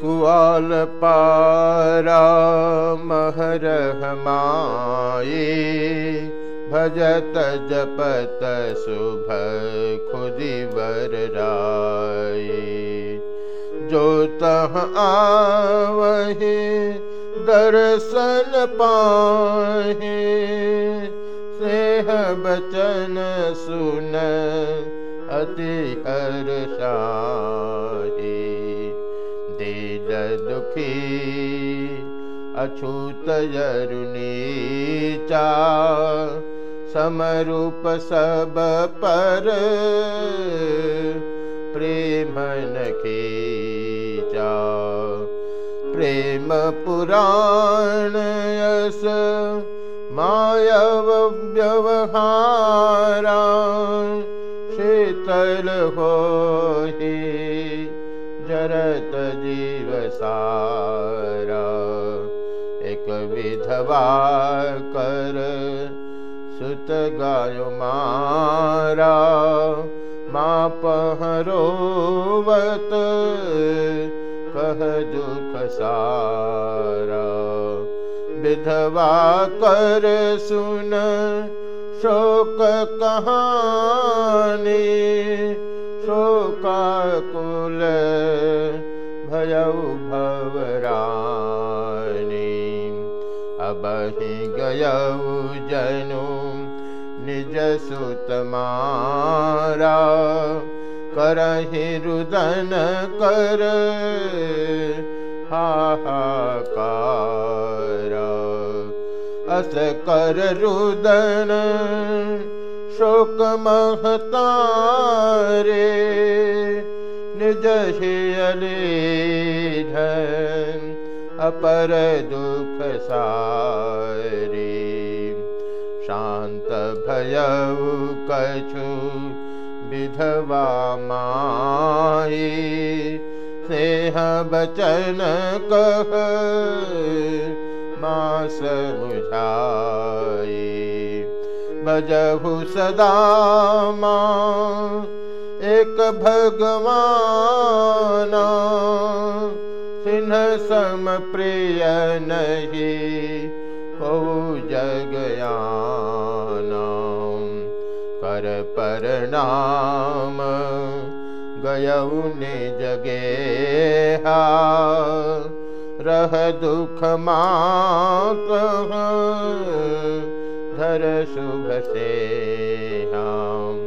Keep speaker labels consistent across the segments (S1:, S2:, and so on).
S1: कुआल पारा महरहमाये भजत जपत शुभ खुदी वर जो तह आवहे दर्शन पाहे सेह बचन सुन अति हर्षाही दुखी यरुनीचा समरूप सब पर प्रेम खीचा। प्रेम पुराण यस मायव व्यवहारा शीतल हो जरत एक विधवा कर सुत गायो मारा। मा पहरोवत कह दुख सारा। विधवा कर सुन शोक कहानी ही गयौ जनु निज सुत मारा करहि रुदन कर हाहाकार। अस कर रुदन शोक महतारे निज धन अपर दुख सारे। शांत भयउ कछु विधवा माई स्नेह बचन कह मास बुझाई बजहु सदा माँ, एक भगवान। सम प्रिय नहीं को जगयाना कर परनाम गयऊ ने जगे रह दुख मात धर शुभ से हम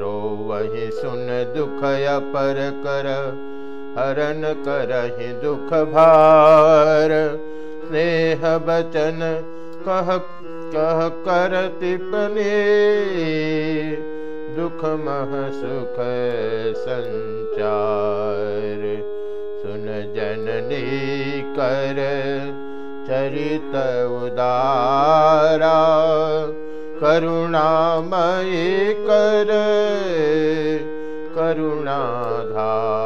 S1: रो वही सुन दुख अपर कर हरण करहि दुख भार। स्नेह बचन कह कह कर तिपने दुख मह सुख संचार। सुन जननी कर चरित उदारा। करुणामयी कर, करुणाधारा।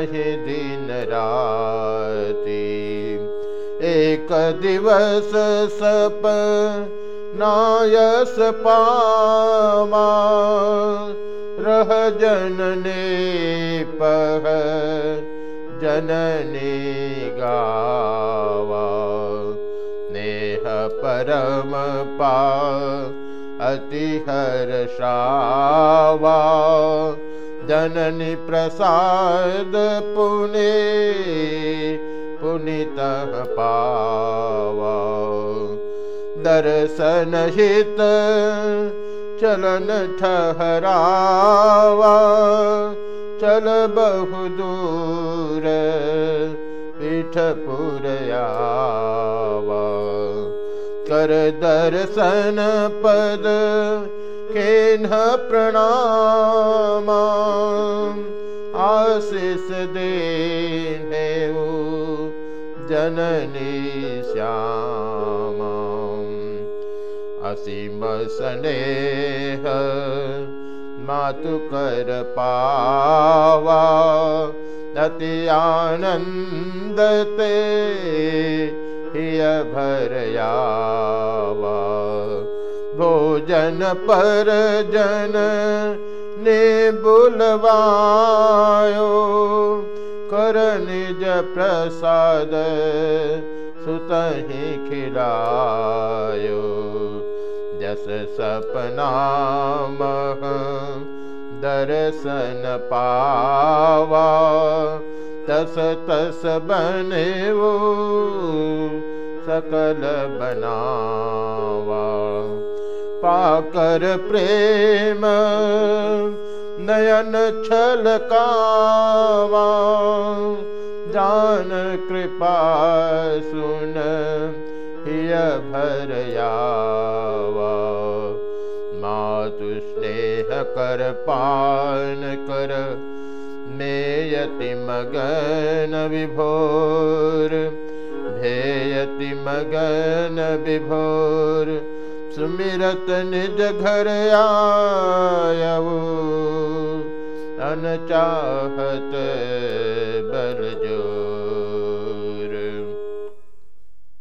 S1: चहे दिन राती। एक दिवस सप नायस पावा रह जनने पह जननी गावा। नेह परम पा अति हर्षावा जननी प्रसाद पुने पुनितः पावा। दर्शन हित चलन ठहरावा। चल बहु दूर पीठ पुरयावा। कर दर्शन पद केन प्रणाम आशीष दे जननी श्याम असीम स्नेह मातु कर पावा अति आनन्दते हिय भरयावा भोजन पर जन ने बुलवायो। कर निज प्रसाद सुतहि खिलायो। जस सपना दर्शन पावा। तस तस बने वो सकल बनावा पाकर प्रेम, नयन छलकावा जान कृपा सुन, हिय भरयावा मातु स्नेह कर पान कर, मेयति मगन विभोर। भेयति मगन विभोर सुमिरत निज घर आयऊ अन चाहत बल जो